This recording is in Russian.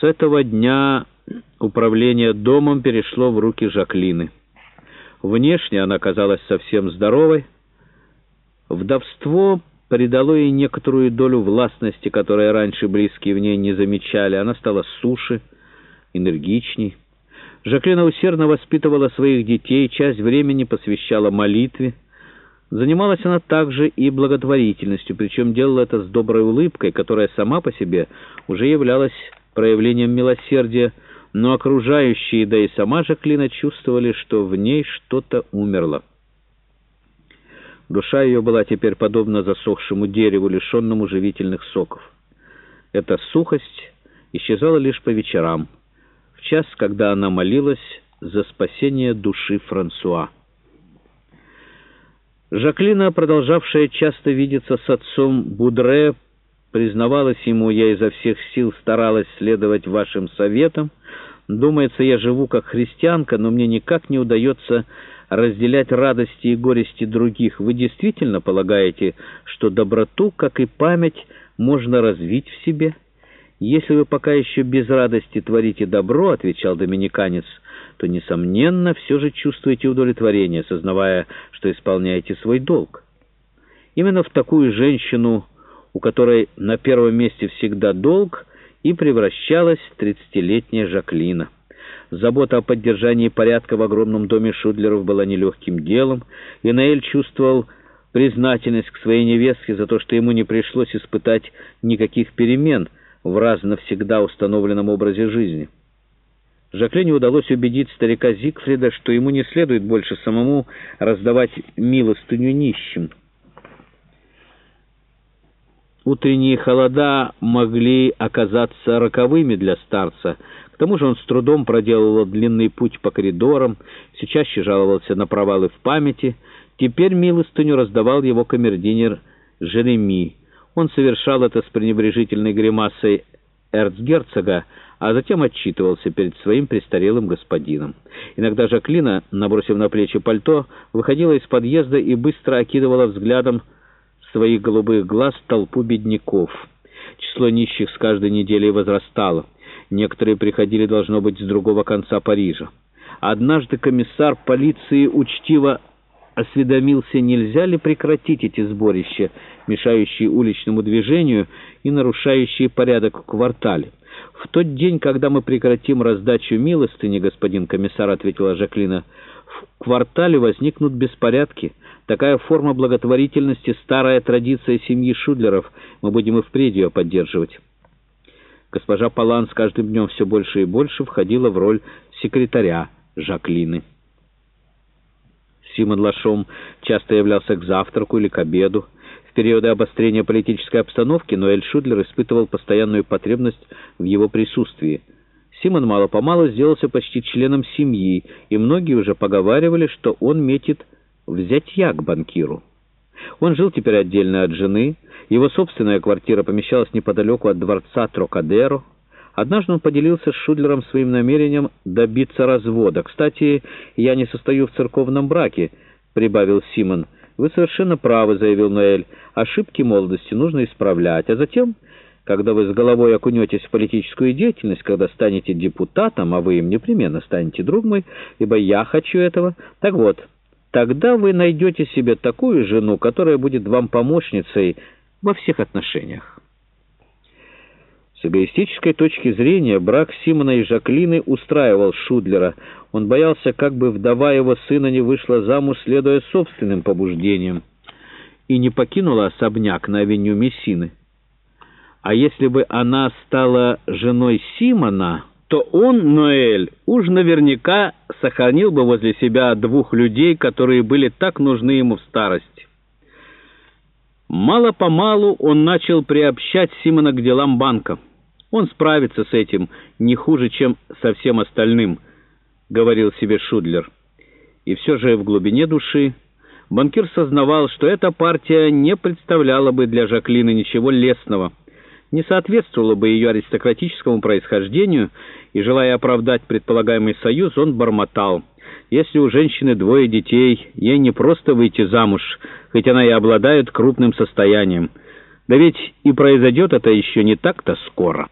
С этого дня управление домом перешло в руки Жаклины. Внешне она казалась совсем здоровой. Вдовство придало ей некоторую долю властности, которую раньше близкие в ней не замечали. Она стала суше, энергичней. Жаклина усердно воспитывала своих детей, часть времени посвящала молитве. Занималась она также и благотворительностью, причем делала это с доброй улыбкой, которая сама по себе уже являлась проявлением милосердия, но окружающие, да и сама Жаклина чувствовали, что в ней что-то умерло. Душа ее была теперь подобна засохшему дереву, лишенному живительных соков. Эта сухость исчезала лишь по вечерам, в час, когда она молилась за спасение души Франсуа. Жаклина, продолжавшая часто видеться с отцом Будре, признавалась ему, я изо всех сил старалась следовать вашим советам. Думается, я живу как христианка, но мне никак не удается разделять радости и горести других. Вы действительно полагаете, что доброту, как и память, можно развить в себе? Если вы пока еще без радости творите добро, — отвечал доминиканец, — то, несомненно, все же чувствуете удовлетворение, сознавая, что исполняете свой долг. Именно в такую женщину у которой на первом месте всегда долг, и превращалась тридцатилетняя Жаклина. Забота о поддержании порядка в огромном доме Шудлеров была нелегким делом, и Наэль чувствовал признательность к своей невестке за то, что ему не пришлось испытать никаких перемен в раз навсегда установленном образе жизни. Жаклине удалось убедить старика Зигфрида, что ему не следует больше самому раздавать милостыню нищим. Утренние холода могли оказаться роковыми для старца. К тому же он с трудом проделывал длинный путь по коридорам, все чаще жаловался на провалы в памяти. Теперь милостыню раздавал его камердинер Жереми. Он совершал это с пренебрежительной гримасой эрцгерцога, а затем отчитывался перед своим престарелым господином. Иногда Жаклина, набросив на плечи пальто, выходила из подъезда и быстро окидывала взглядом своих голубых глаз толпу бедняков. Число нищих с каждой неделей возрастало. Некоторые приходили, должно быть, с другого конца Парижа. Однажды комиссар полиции учтиво осведомился, нельзя ли прекратить эти сборища, мешающие уличному движению и нарушающие порядок в квартале. «В тот день, когда мы прекратим раздачу милостыни, господин комиссар», — ответила Жаклина, — «в квартале возникнут беспорядки». Такая форма благотворительности — старая традиция семьи Шудлеров. Мы будем и впредь ее поддерживать. Госпожа Палан с каждым днем все больше и больше входила в роль секретаря Жаклины. Симон Лашом часто являлся к завтраку или к обеду. В периоды обострения политической обстановки Ноэль Шудлер испытывал постоянную потребность в его присутствии. Симон мало-помалу сделался почти членом семьи, и многие уже поговаривали, что он метит взять я к банкиру. Он жил теперь отдельно от жены, его собственная квартира помещалась неподалеку от дворца Трокадеро. Однажды он поделился с Шудлером своим намерением добиться развода. «Кстати, я не состою в церковном браке», — прибавил Симон. «Вы совершенно правы», — заявил Ноэль. «Ошибки молодости нужно исправлять, а затем...» Когда вы с головой окунетесь в политическую деятельность, когда станете депутатом, а вы им непременно станете друг мой, ибо я хочу этого. Так вот, Тогда вы найдете себе такую жену, которая будет вам помощницей во всех отношениях. С эгоистической точки зрения брак Симона и Жаклины устраивал Шудлера. Он боялся, как бы вдова его сына не вышла замуж, следуя собственным побуждениям, и не покинула особняк на авеню Мессины. А если бы она стала женой Симона то он, Ноэль, уж наверняка сохранил бы возле себя двух людей, которые были так нужны ему в старости. Мало-помалу он начал приобщать Симона к делам банка. Он справится с этим не хуже, чем со всем остальным, — говорил себе Шудлер. И все же в глубине души банкир сознавал, что эта партия не представляла бы для Жаклины ничего лестного — не соответствовало бы ее аристократическому происхождению, и, желая оправдать предполагаемый союз, он бормотал. Если у женщины двое детей, ей не просто выйти замуж, хоть она и обладает крупным состоянием. Да ведь и произойдет это еще не так-то скоро».